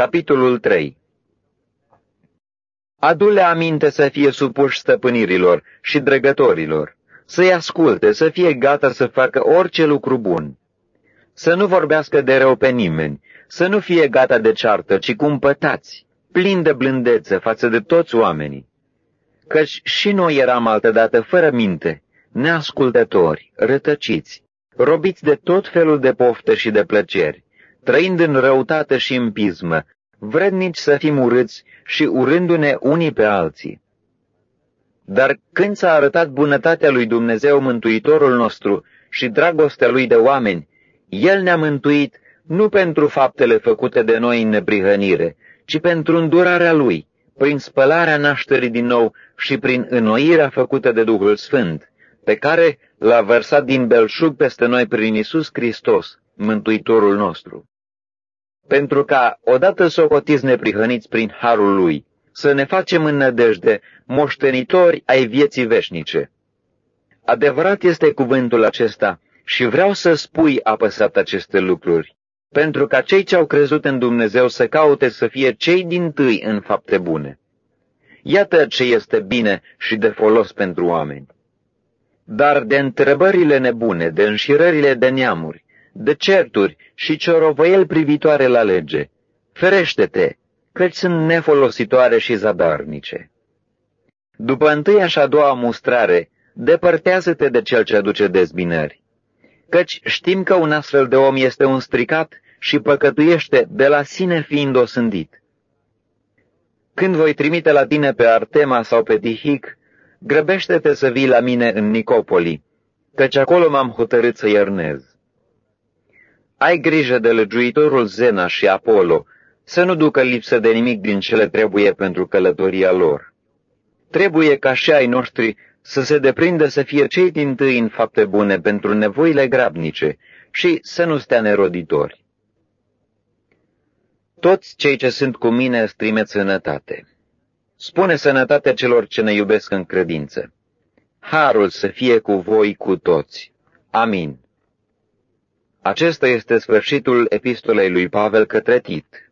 Capitolul 3 Adu-le aminte să fie supuși stăpânirilor și dregătorilor, să-i asculte, să fie gata să facă orice lucru bun, să nu vorbească de rău pe nimeni, să nu fie gata de ceartă, ci cumpătați, plin de blândețe față de toți oamenii. Căci și noi eram altădată fără minte, neascultători, rătăciți, robiți de tot felul de pofte și de plăceri, trăind în răutate și în pismă, vrednici să fim urâți și urându-ne unii pe alții. Dar când s-a arătat bunătatea lui Dumnezeu Mântuitorul nostru și dragostea lui de oameni, El ne-a mântuit nu pentru faptele făcute de noi în neprihănire, ci pentru îndurarea Lui, prin spălarea nașterii din nou și prin înnoirea făcută de Duhul Sfânt, pe care l-a vărsat din belșug peste noi prin Isus Hristos, Mântuitorul nostru. Pentru ca, odată socotiți neprihăniți prin harul Lui, să ne facem în nădejde moștenitori ai vieții veșnice. Adevărat este cuvântul acesta și vreau să spui apăsat aceste lucruri, pentru ca cei ce au crezut în Dumnezeu să caute să fie cei din tâi în fapte bune. Iată ce este bine și de folos pentru oameni. Dar de întrebările nebune, de înșirările de neamuri, de certuri și ciorovăieli privitoare la lege, ferește-te, căci sunt nefolositoare și zadarnice. După întâia și a doua mustrare, depărtează-te de cel ce aduce dezbinări, căci știm că un astfel de om este un stricat și păcătuiește de la sine fiind osândit. Când voi trimite la tine pe Artema sau pe Tihic, grăbește-te să vii la mine în Nicopoli, căci acolo m-am hotărât să iernez. Ai grijă de legiuitorul Zena și Apollo, să nu ducă lipsă de nimic din cele trebuie pentru călătoria lor. Trebuie ca și ai noștri să se deprindă să fie cei din tâi în fapte bune pentru nevoile grabnice și să nu stea neroditori. Toți cei ce sunt cu mine strimet sănătate. Spune sănătatea celor ce ne iubesc în credință. Harul să fie cu voi cu toți. Amin. Acesta este sfârșitul epistolei lui Pavel către Tit.